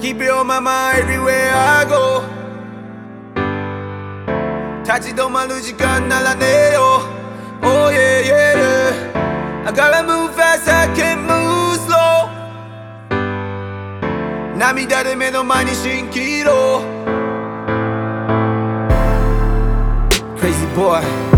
Keep it on my mind everywhere I go 立ち止まる時間ならねえよ Oh yeah yeah yeah I gotta move fast I can't move slow 涙で目の前に蜃気楼 Crazy boy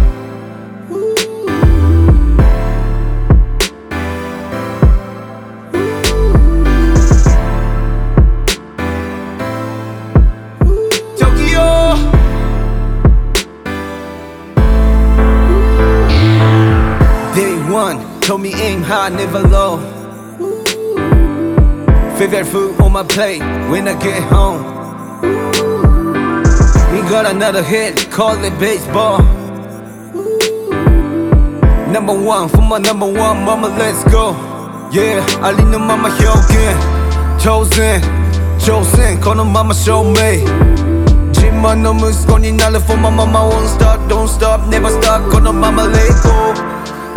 Told me aim high, never low. Favorite food on my plate when I get home. We got another hit, call it baseball. Number one, for my number one, mama, let's go. Yeah, I lean on mama Hyokin. Chosen, chosen, call on mama, show me. Jimma no musuko for my mama, won't stop, don't stop, never stop, call on mama, let